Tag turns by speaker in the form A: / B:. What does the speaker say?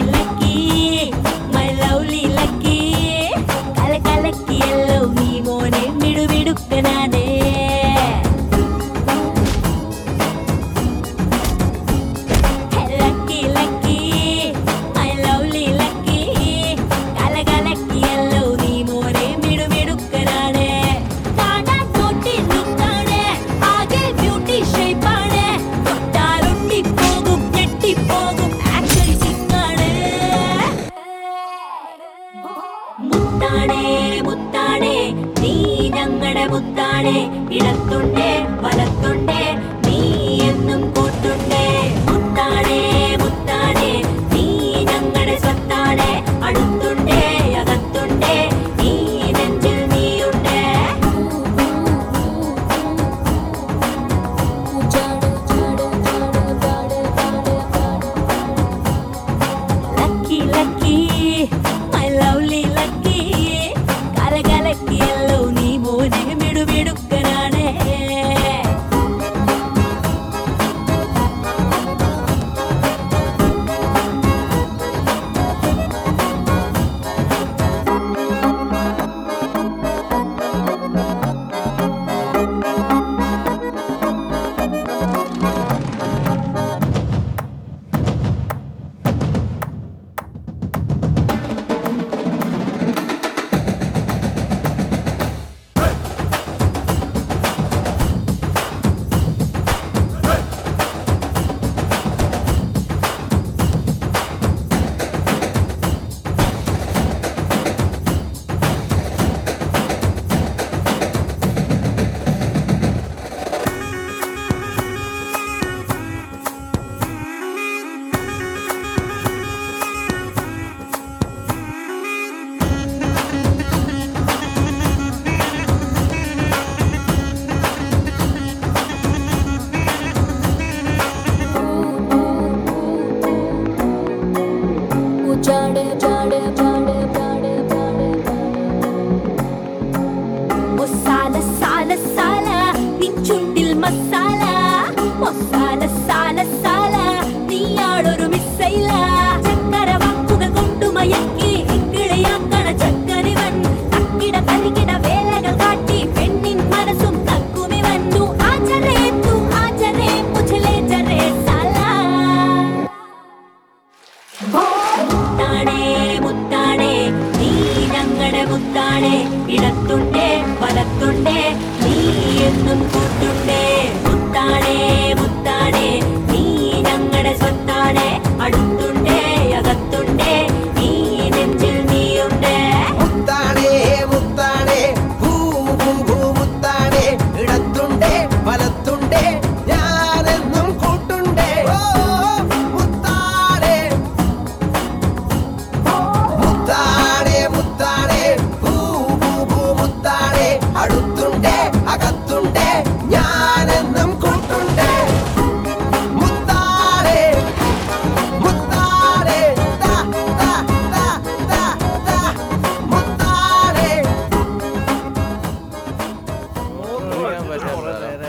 A: like it മുത്താണേ ഇടത്തുണ്ടേ jade jade jade മുത്താണ് ഇടത്തുണ്ടേ വലത്തുണ്ടേ നീ എന്നും കൂട്ടുണ്ടേ കുത്താണേ.